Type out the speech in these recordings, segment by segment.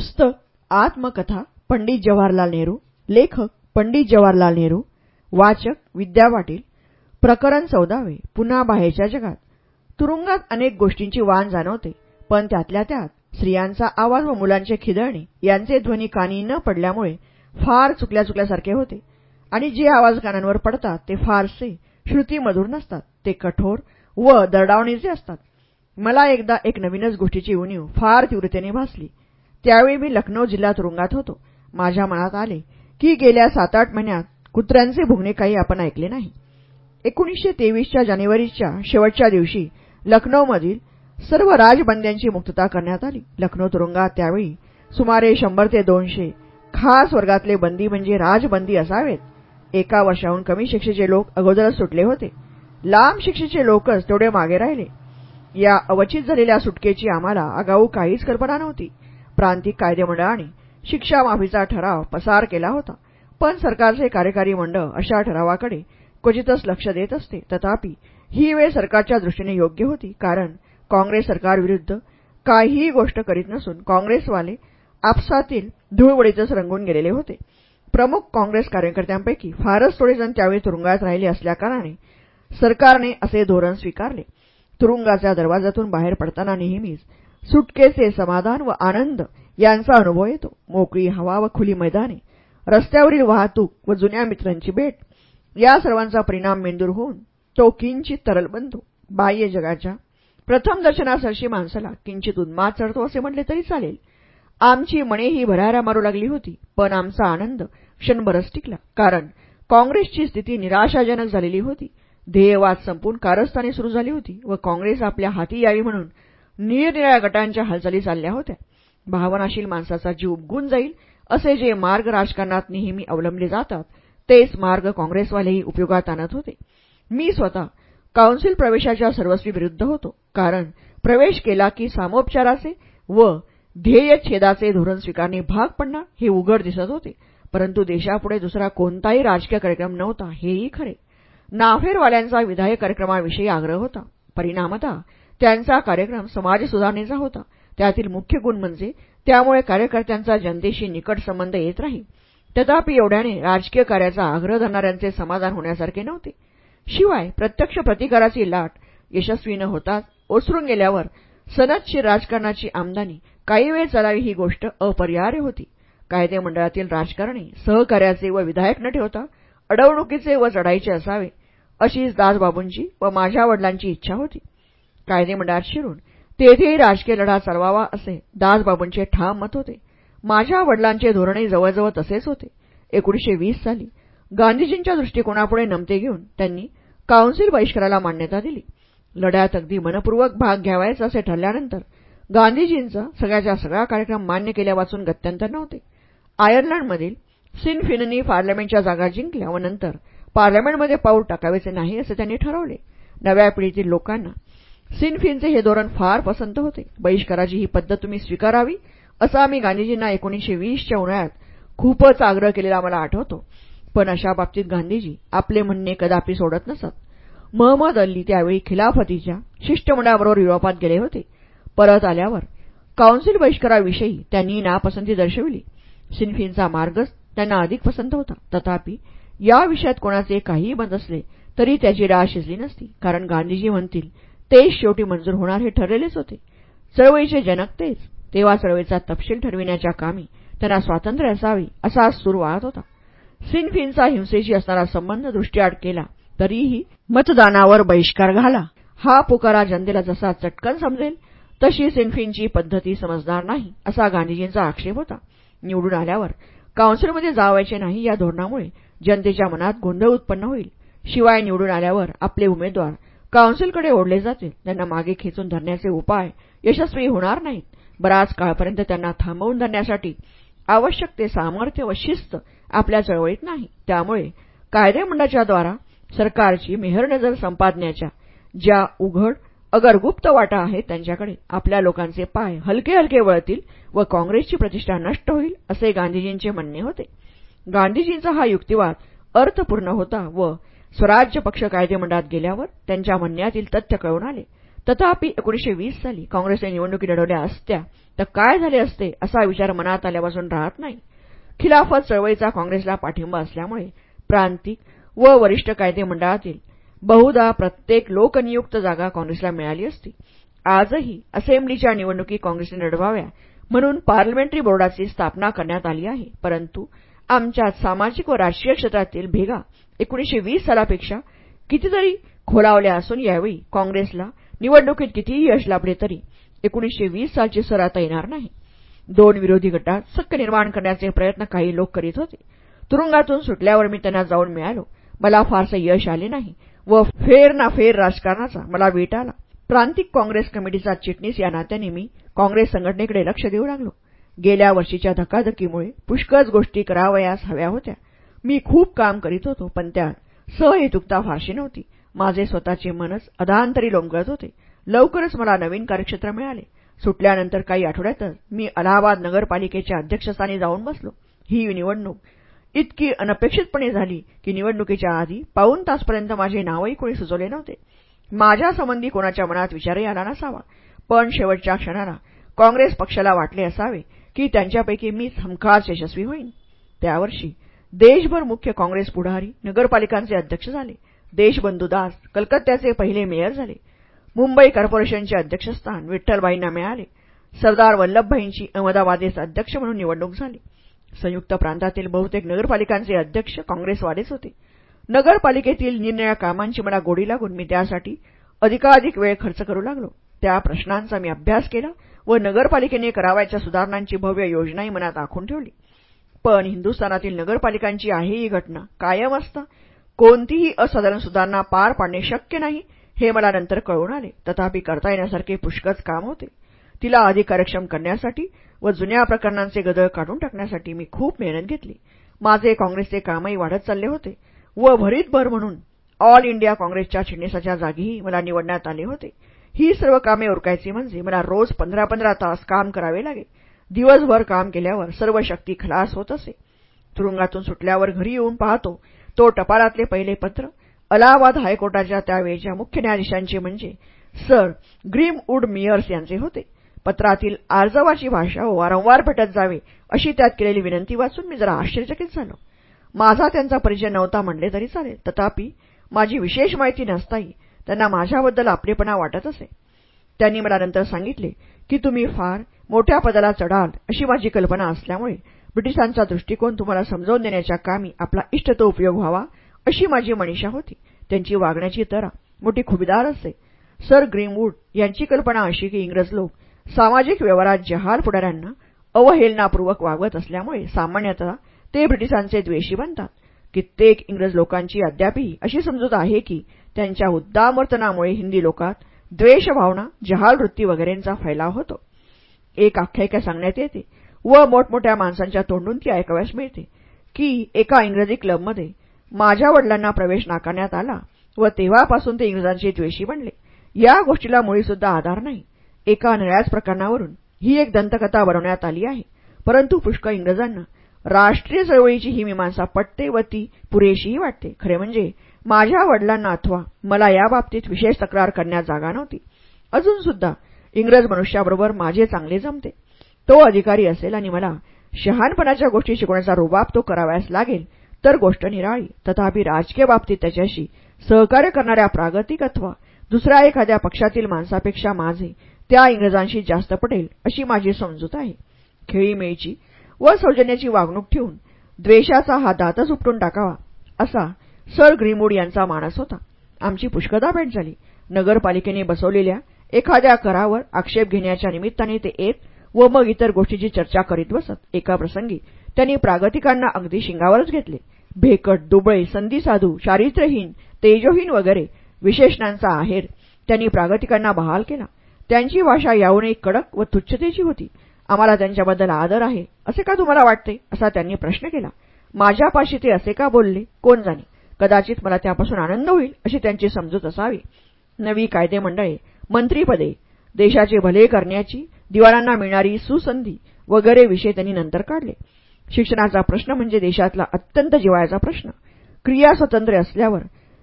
पुस्तक आत्मकथा पंडित जवाहरलाल नेहरू लेखक पंडित जवाहरलाल नेहरू वाचक विद्या पाटील प्रकरण चौदावे पुन्हा बाहेरच्या जगात. तुरुंगात अनेक गोष्टींची वाण जाणवते पण त्यातल्या त्यात स्त्रियांचा आवाज व मुलांचे खिदळणे यांचे ध्वनी कानी न पडल्यामुळे फार चुकल्या चुकल्यासारखे होते. आणि जे आवाज कानांवर पडतात ते फारसे श्रुतीमधूर नसतात ते कठोर व दरडावणीचे असतात. मला एकदा एक नवीनच गोष्टीची उणीव फार तीव्रतेने भासली. त्यावेळी मी लखनौ जिल्हा तुरुंगात होतो. माझ्या मनात आले की गेल्या सात आठ महिन्यात कुत्र्यांचे भुगणे काही आपण ऐकले नाही. एकोणीसशे तेवीसच्या जानेवारीच्या शेवटच्या दिवशी लखनौमधील सर्व राजबंद्यांची मुक्तता करण्यात आली. लखनौ तुरुंगात त्यावेळी सुमारे शंभर ते दोनशे खास वर्गातले बंदी म्हणजे राजबंदी असावेत. एका वर्षाहून कमी शिक्षेचे लोक अगोदरच सुटले होते. लांब शिक्षेचे लोकच तेवढे मागे राहिले. या अवचित झालेल्या सुटकेची आम्हाला आगाऊ काहीच कल्पना नव्हती. प्रांतिक कायदेमंडळाने शिक्षा माफीचा ठराव पसार केला होता. पण सरकारचे कार्यकारी मंडळ अशा ठरावाकडे क्वचितच लक्ष देत असते. तथापि ही वेळ सरकारच्या दृष्टीने योग्य होती कारण काँग्रेस सरकारविरुद्ध काहीही गोष्ट करीत नसून काँग्रेसवाले आपसातील धूळवडीतच रंगून गेलेले होते. प्रमुख काँग्रेस कार्यकर्त्यांपैकी फारच थोडेजण त्यावेळी तुरुंगात राहिले असल्याकारणाने सरकारने असे धोरण स्वीकारले. तुरुंगाच्या दरवाजातून बाहेर पडताना नेहमीच सुटकेचे समाधान व आनंद यांचा अनुभव येतो. मोकळी हवा व खुली मैदाने रस्त्यावरील वाहतूक व जुन्या मित्रांची भेट या सर्वांचा परिणाम मेंदूर होऊन तो किंचित तरल बनतो बाह्य जगाच्या प्रथम दर्शनासरशी माणसाला किंचित उन्माद चढतो असे म्हटले तरी चालेल. आमची मणेही भरारा मारू लागली होती पण आमचा आनंद क्षणभरच टिकला कारण काँग्रेसची स्थिती निराशाजनक झालेली होती. ध्येयवाद संपून कारस्थाने सुरू झाली होती व काँग्रेस आपल्या हाती यावी म्हणून निरनिराळ्या गटांच्या हालचाली चालल्या होत्या. भावनाशील माणसाचा जीव गुण जाईल असे जे मार्ग राजकारणात नेहमी अवलंबले जातात तेच मार्ग काँग्रेसवालेही उपयोगात आणत होते. मी स्वतः काउन्सिल प्रवेशाच्या सर्वस्वी विरुद्ध होतो कारण प्रवेश केला की सामोपचाराचे व ध्येयच्छेदाचे धोरण स्वीकारणे भाग पडणार हे उघड दिसत होते परंतु देशापुढे दुसरा कोणताही राजकीय कार्यक्रम नव्हता हेही खरे. नाफेरवाल्यांचा विधायक कार्यक्रमाविषयी आग्रह होता. परिणामतः त्यांचा कार्यक्रम समाज सुधारणेचा होता. त्यातील मुख्य गुण म्हणजे त्यामुळे कार्यकर्त्यांचा जनतेशी निकट संबंध येत राहील तथापि एवढ्याने राजकीय कार्याचा आग्रह धरणाऱ्यांचे समाधान होण्यासारखे नव्हते. शिवाय प्रत्यक्ष प्रतिकाराची लाट यशस्वी न होताच ओसरून गेल्यावर सनदशीर राजकारणाची आमदानी काही वेळ चालावी ही गोष्ट अपरिहार्य होती. कायदेमंडळातील राजकारणी सहकार्याचे व विधायक न ठेवता अडवणुकीचे व चढाईचे असावे अशीच दासबाबूंची व माझ्या वडिलांची इच्छा होती. कायदेमंडळात शिरून तेथेही राजकीय लढा चालवावा असे दासबाबूंचे ठाम मत होते. माझ्या वडिलांचे धोरणही जवळजवळ तसेच होते. एकोणीशे वीस साली गांधीजींच्या दृष्टिकोनापुढे नमते घेऊन त्यांनी काउन्सिल बहिष्काराला मान्यता दिली. लढ्यात अगदी मनपूर्वक भाग घ्यावायचा असे ठरल्यानंतर गांधीजींचा सगळ्याच्या सगळा कार्यक्रम मान्य केल्यापासून गत्यंतर नव्हते. आयर्लंडमधील सिनफिननी पार्लमेंटच्या जागा जिंकल्या व नंतर पार्लमेंटमध्ये पाऊल टाकावेचे नाही असे त्यांनी ठरवले. नव्या पिढीतील लोकांना सिनफिनचे हे धोरण फार पसंत होते. बहिष्काराची ही पद्धत तुम्ही स्वीकारावी असं आम्ही गांधीजींना एकोणीशे वीसच्या उन्हाळ्यात खूपच आग्रह केलेला मला आठवतो. पण अशा बाबतीत गांधीजी आपले म्हणणे कदापि सोडत नसत. महम्मद अल्ली त्यावेळी खिलाफतीच्या शिष्टमंडळाबरोबर युरोपात गेले होते. परत आल्यावर काउन्सिल बहिष्काराविषयी त्यांनी नापसंती दर्शविली. सिनफिनचा मार्गच त्यांना अधिक पसंत होता. तथापि या विषयात कोणाचे काहीही बंद असले तरी त्याची डाळ शिजली नसती. कारण गांधीजी म्हणतील तेच शेवटी मंजूर होणार हे ठरलेलेच होते. चळवळीचे जनक तेच. तेव्हा चळवळीचा तपशील ठरविण्याच्या कामी त्यांना स्वातंत्र्य असावे असा सूर वाहत होता. सिनफिनचा हिंसेशी असणारा संबंध दृष्टीआड केला तरीही मतदानावर बहिष्कार घाला. हा पुकारा जनतेला जसा चटकन समजेल तशी सिनफिनची पद्धती समजणार नाही असा गांधीजींचा आक्षेप होता. निवडून आल्यावर काउन्सिलमध्ये जावायचे नाही या धोरणामुळे जनतेच्या मनात गोंधळ उत्पन्न होईल. शिवाय निवडून आल्यावर आपले उमेदवार काउन्सिलकडे ओढले जातील. त्यांना मागे खेचून धरण्याचे उपाय यशस्वी होणार नाहीत. बराच काळपर्यंत त्यांना थांबवून धरण्यासाठी आवश्यक ते सामर्थ्य व शिस्त आपल्या चळवळीत नाही. त्यामुळे कायदेमंडळाच्याद्वारा सरकारची मेहरनजर संपादण्याच्या ज्या उघड अगर गुप्त वाटा आहेत त्यांच्याकडे आपल्या लोकांचे पाय हलके हलके वळतील व काँग्रेसची प्रतिष्ठा नष्ट होईल असे गांधीजींचे म्हणणे होते. गांधीजींचा हा युक्तिवाद अर्थपूर्ण होता व स्वराज्य पक्ष कायदेमंडळात गेल्यावर त्यांच्या म्हणण्यातील तथ्य कळून आले. तथापि एकोणीशे वीस साली काँग्रेसने निवडणुकी लढवल्या असत्या तर काय झाले असते असा विचार मनात आल्यापासून राहत नाही. खिलाफत चळवळीचा काँग्रेसला पाठिंबा असल्यामुळे प्रांतिक व वरिष्ठ कायदे मंडळातील बहुधा प्रत्येक लोकनियुक्त जागा काँग्रेसला मिळाली असती. आजही असेंब्लीच्या निवडणुकी काँग्रेसने लढवाव्या म्हणून पार्लमेंटरी बोर्डाची स्थापना करण्यात आली आहे परंतु आमच्यात सामाजिक व राजकीय क्षेत्रातील भेगा एकोणीशे वीस सालापेक्षा कितीतरी खोलावल्या असून यावेळी काँग्रेसला निवडणुकीत कितीही यश लाभले तरी एकोणीशे वीस सालची सर आता येणार नाही. दोन विरोधी गटात सक्क निर्माण करण्याचे प्रयत्न काही लोक करीत होते. तुरुंगातून सुटल्यावर मी त्यांना जाऊन मिळालो. मला फारसं यश आले नाही व फेर ना फेर राजकारणाचा मला वेट आला. प्रांतिक काँग्रेस कमिटीचा चिटणीस या नात्याने मी काँग्रेस संघटनेकडे लक्ष देऊ लागलो. गेल्या वर्षीच्या धकाधकीमुळे पुष्कळच गोष्टी करावयास हव्या होत्या. मी खूप काम करीत होतो पण त्यात सहेतुकता फारशी नव्हती. माझे स्वतःचे मनच अधांतरी लोंबगळत होते. लवकरच मला नवीन कार्यक्षेत्र मिळाले. सुटल्यानंतर काही आठवड्यातच मी अलाहाबाद नगरपालिकेच्या अध्यक्षस्थानी जाऊन बसलो. ही निवडणूक इतकी अनपेक्षितपणे झाली की निवडणुकीच्या आधी पाऊन तासपर्यंत माझे नावही कोणी सुचवले नव्हते. माझ्या संबंधी कोणाच्या मनात विचारही आला नसावा. पण शेवटच्या क्षणाला काँग्रेस पक्षाला वाटले असावे की त्यांच्यापैकी मीच हमखास यशस्वी होईन. त्यावर्षी देशभर मुख्य काँग्रेस पुढारी नगरपालिकांचे अध्यक्ष झाले. देशबंधू दास कलकत्त्याचे पहिले मेयर झाले. मुंबई कॉर्पोरेशनचे अध्यक्षस्थान विठ्ठलबाईंना मिळाले. सरदार वल्लभभाईंची अहमदाबादेस अध्यक्ष म्हणून निवडणूक झाली. संयुक्त प्रांतातील बहुतेक नगरपालिकांचे अध्यक्ष काँग्रेसवालेच होते. नगरपालिकेतील निरनिळ्या कामांची मला गोडी लागून मी त्यासाठी अधिकाधिक वेळ खर्च करू लागलो. त्या प्रश्नांचा मी अभ्यास केला व नगरपालिकेने करावायच्या सुधारणांची भव्य योजनाही मनात आखून ठेवली. पण हिंदुस्थानातील नगरपालिकांची आहे ही घटना. कायम असता. कोणतीही असाधारण सुधारणा पार पाडणे शक्य नाही हे मला नंतर कळून आले. तथापि करता येण्यासारखे पुष्कळच काम होते. तिला अधिक कार्यक्षम करण्यासाठी व जुन्या प्रकरणांचे गदळ काढून टाकण्यासाठी मी खूप मेहनत घेतली. माझे काँग्रेसचे कामही वाढत चालले होते व भरीतभर म्हणून ऑल इंडिया काँग्रेसच्या चिटणीसाच्या जागीही मला निवडण्यात आले होते. ही सर्व कामे उरकायची म्हणजे मला रोज पंधरा पंधरा तास काम करावे लागे. दिवसभर काम केल्यावर सर्व शक्ती खलास होत असे. तुरुंगातून सुटल्यावर घरी येऊन पाहतो तो टपालातले पहिले पत्र अलाहाबाद हायकोर्टाच्या त्यावेळच्या मुख्य न्यायाधीशांचे म्हणजे सर ग्रीम वूड मियर्स यांचे होते. पत्रातील आर्जवाची भाषा वारंवार भेटत जावे अशी त्यात केलेली विनंती वाचून मी जरा आश्चर्यचकित झालो. माझा त्यांचा परिचय नव्हता म्हणले तरी चालेल तथापि माझी विशेष माहिती नसताही त्यांना माझ्याबद्दल आपलेपणा वाटत असे. त्यांनी मला नंतर सांगितले की तुम्ही फार मोठ्या पदाला चढाल अशी माझी कल्पना असल्यामुळे ब्रिटिशांचा दृष्टिकोन तुम्हाला समजावून देण्याच्या कामी आपला इष्टतो उपयोग व्हावा अशी माझी मनीषा होती. त्यांची वागण्याची तरा मोठी खुबीदार असते सर ग्रीनवूड यांची कल्पना अशी की इंग्रज लोक सामाजिक व्यवहारात जहाल पुढाऱ्यांना अवहेलनापूर्वक वागवत असल्यामुळे सामान्यतः ते ब्रिटिशांचे द्वेषी बनतात. कित्येक इंग्रज लोकांची अद्यापही अशी समजूत आहे की त्यांच्या उद्दामवर्तनामुळे हिंदी लोकात द्वेषभावना जहाल वृत्ती वगैरेंचा फैलाव होतो. एक आख्यायिका सांगण्यात येते. व मोठमोठ्या माणसांच्या तोंडून ती ऐकाव्यास मिळते. की एका इंग्रजी क्लबमध्ये माझ्या वडिलांना प्रवेश नाकारण्यात आला व तेव्हापासून ते इंग्रजांचे द्वेषी बनले. या गोष्टीला मुळीसुद्धा आधार नाही. एका नळ्याच प्रकरणावरून ही एक दंतकथा बनवण्यात आली आहे. परंतु पुष्कळ इंग्रजांना राष्ट्रीय चळवळीची ही मीमांसा पटते व ती पुरेशीही वाटते. खरे म्हणजे माझ्या वडिलांना अथवा मला याबाबतीत विशेष तक्रार करण्यात जागा नव्हती. अजून सुद्धा इंग्रज मनुष्याबरोबर माझे चांगले जमते. तो अधिकारी असेल आणि मला शहानपणाच्या गोष्टी शिकवण्याचा रुबाब तो करावयास लागेल तर गोष्ट निराळी. तथापि राजकीय बाबतीत त्याच्याशी सहकार्य करणाऱ्या प्रागतिक अथवा दुसऱ्या एखाद्या पक्षातील माणसापेक्षा माझे त्या इंग्रजांशी जास्त पटेल अशी माझी समजूत आहे. खेळीमेळीची व सौजन्याची वागणूक ठेवून द्वेषाचा हा दातच उपटून टाकावा असा सर ग्रीमूड यांचा मानस होता. आमची पुष्कदा भेट झाली. नगरपालिकेने बसवलेल्या एखाद्या करावर आक्षेप घेण्याच्या निमित्ताने ते येत व मग इतर गोष्टीची चर्चा करीत बसत. एका प्रसंगी त्यांनी प्रागतिकांना अगदी शिंगावरच घेतले. भेकट दुबळे संधीसाधू चारित्र्यहीन तेजोहीन वगैरे विशेषणांचा आहेर त्यांनी प्रागतिकांना बहाल केला. त्यांची भाषा याहूनही कडक व तुच्छतेची होती. आम्हाला त्यांच्याबद्दल आदर आहे. असे का तुम्हाला वाटते? असा त्यांनी प्रश्न केला. माझ्यापाशी ते असे का बोलले? कोण जाणे? कदाचित मला त्यापासून आनंद होईल अशी त्यांची समजूत असावी. नवी कायदेमंडळे मंत्रीपदे. देशाचे भले करण्याची दिवाळांना मिळणारी सुसंधी वगैरे विषय त्यांनी नंतर काढले. शिक्षणाचा प्रश्न म्हणजे देशातला अत्यंत जिवाळ्याचा प्रश्न. क्रिया स्वातंत्र्य असल्यावर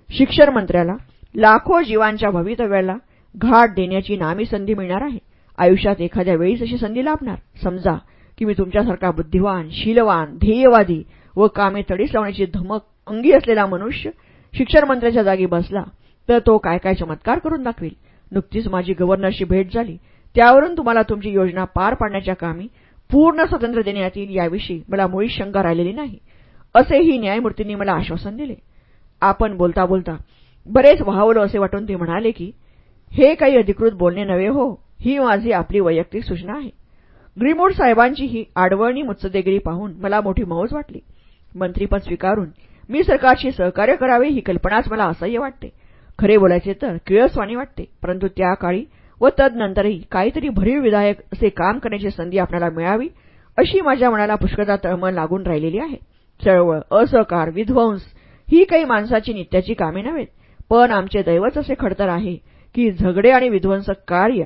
शिक्षण मंत्र्याला लाखो जीवांच्या भवितव्याला घाट देण्याची नामी संधी मिळणार आहे. आयुष्यात एखाद्या वेळीच अशी संधी लाभणार. समजा की मी तुमच्यासारखा बुद्धिवान शीलवान ध्येयवादी व कामे तडीस लावण्याची धमक अंगी असलेला मनुष्य शिक्षण मंत्र्याच्या जागी बसला तर तो काय काय चमत्कार करून दाखवेल? नुकतीच माझी गव्हर्नरशी भेट झाली. त्यावरून तुम्हाला तुमची योजना पार पाडण्याच्या कामी पूर्ण स्वातंत्र्य देण्यात येईल याविषयी मला मुळीच शंका राहिलेली नाही. असेही न्यायमूर्तींनी मला आश्वासन दिले. आपण बोलता बोलता बरेच व्हावलं असे वाटून ते म्हणाले की हे काही अधिकृत बोलणे नव्हे हो ही माझी आपली वैयक्तिक सूचना आहे. ग्रीमोड साहेबांची ही आडवणी मुत्सदेगिरी पाहून मला मोठी मौज वाटली. मंत्रीपद स्वीकारून मी सरकारशी सहकार्य करावे ही कल्पनाच मला असह्य वाटते. खरे बोलायचे तर किळसवाणी वाटते. परंतु त्या काळी व तदनंतरही काहीतरी भरीव विधायक असे काम करण्याची संधी आपल्याला मिळावी अशी माझ्या मनाला पुष्कळदा तळमळ लागून राहिलेली आहे. चळवळ असहकार विध्वंस ही काही माणसाची नित्याची कामे नव्हेत पण आमचे दैवच असे खडतर आहे की झगडे आणि विध्वंसक कार्य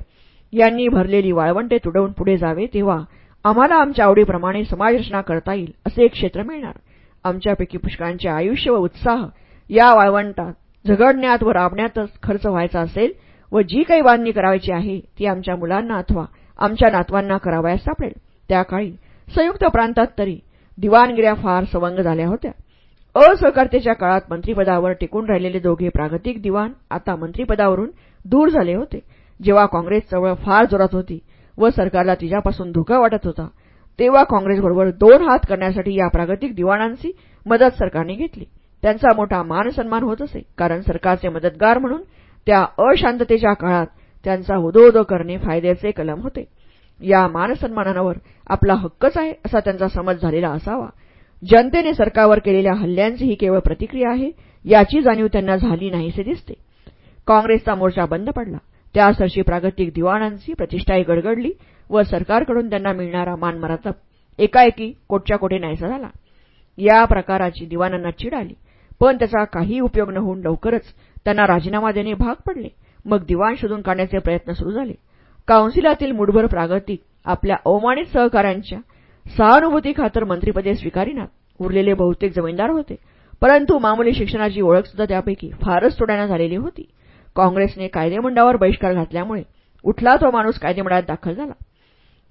यांनी भरलेली वाळवंटे तुडवून पुढे जावे तेव्हा आम्हाला आमच्या आवडीप्रमाणे समाजरचना करता येईल असे एक क्षेत्र मिळणार. आमच्यापैकी पुष्कळांचे आयुष्य व उत्साह या वाळवंटात झगडण्यात व राबण्यातच खर्च व्हायचा असेल व जी काही बांधणी करायची आहे ती आमच्या मुलांना अथवा आमच्या नातवांना करावयास सापडेल. त्या काळी संयुक्त प्रांतात तरी दिवाणगिऱ्या फार सवंग झाल्या होत्या. असहकार्तेच्या काळात मंत्रिपदावर टिकून राहिलेले दोघे प्रागतिक दिवाण आता मंत्रिपदावरून दूर झाले होते. जेव्हा काँग्रेस चळवळ फार जोरात होती व सरकारला तिच्यापासून धोका वाटत होता तेव्हा काँग्रेसबरोबर दोन हात करण्यासाठी या प्रागतिक दिवाणांची मदत सरकारने घेतली. त्यांचा मोठा मानसन्मान होत असे. कारण सरकारचे मदतगार म्हणून त्या अशांततेच्या काळात त्यांचा उदोउदो करणे फायद्याचे कलम होते. या मानसन्मानावर आपला हक्कच आहे असा त्यांचा समज झालेला असावा. जनतेने सरकारवर केलेल्या हल्ल्यांची ही केवळ प्रतिक्रिया आहे याची जाणीव त्यांना झाली नाहीसे दिसते. काँग्रेसचा मोर्चा बंद पडला. त्यासरशी प्रागतिक दिवाणांची प्रतिष्ठाही गडगडली व सरकारकडून त्यांना मिळणारा मानमराचा एकाएकी कोटच्या कोठे नाहीसा झाला. या प्रकाराची दिवाणांना चीड आली. पण त्याचा काही उपयोग न होऊन लवकरच त्यांना राजीनामा देणे भाग पडले. मग दिवाण शोधून काढण्याचे प्रयत्न सुरू झाले. काउन्सिलातील मुठभर प्रागतिक आपल्या अवमानित सहकाऱ्यांच्या सहानुभूतीखातर मंत्रीपदे स्वीकारिनात उरलेले बहुतेक जमीनदार होते. परंतु मामुली शिक्षणाची ओळख सुद्धा त्यापैकी फारच तोड्यानं झालेली होती. काँग्रेसने कायदेमंडावर बहिष्कार घातल्यामुळे उठला तो माणूस कायदेमंडळात दाखल झाला.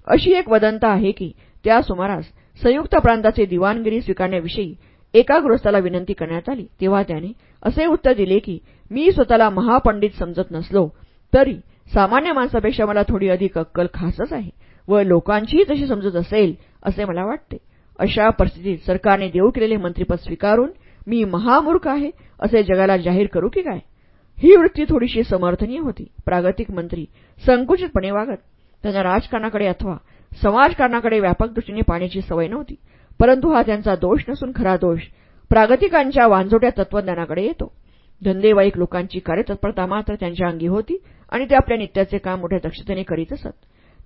अशी एक वदंत आहे की त्या सुमारास संयुक्त प्रांताचे दिवाणगिरी स्वीकारण्याविषयी एका गृहस्थाला विनंती करण्यात आली. तेव्हा त्याने असे उत्तर दिले की मी स्वतःला महापंडित समजत नसलो तरी सामान्य माणसापेक्षा मला थोडी अधिक अक्कल खासच आहे व लोकांचीही तशी समजत असेल असे मला वाटते. अशा परिस्थितीत सरकारने देऊ केलेले मंत्रिपद स्वीकारून मी महामूर्ख आहे असे जगाला जाहीर करू की काय? ही वृत्ती थोडीशी समर्थनीय होती. प्रागतिक मंत्री संकुचितपणे वागत त्यांना राजकारणाकडे अथवा समाजकारणाकडे व्यापक दृष्टीने पाहण्याची सवय नव्हती. परंतु हा त्यांचा दोष नसून खरा दोष. प्रागतिकांच्या वांझोट्या तत्वज्ञानाकडे येतो. धंदेवाईक लोकांची कार्यतत्परता मात्र त्यांच्या अंगी होती आणि ते आपल्या नित्याचे काम मोठ्या दक्षतेने करीत असत.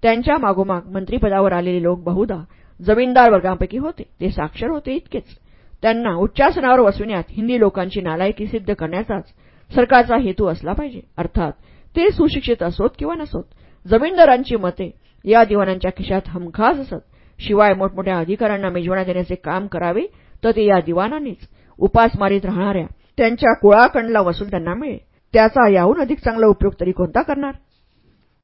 त्यांच्या मागोमाग मंत्रीपदावर आलेले लोक बहुधा जमीनदार वर्गांपैकी होते. ते साक्षर होते इतकेच. त्यांना उच्चासनावर वसविण्यात हिंदी लोकांची नालायकी सिद्ध करण्याचाच सरकारचा हेतू असला पाहिजे. अर्थात ते सुशिक्षित असोत किंवा नसोत जमीनदारांची मते या दिवाणांच्या खिशात हमखास असत. शिवाय मोठमोठ्या अधिकाऱ्यांना मेजवाना देण्याचे काम करावे तर ते या दिवाणांनीच उपासमारीत राहणाऱ्या त्यांच्या कुळाकंडला वसूल त्यांना मिळे त्याचा याहून अधिक चांगला उपयोग तरी कोणता करणार?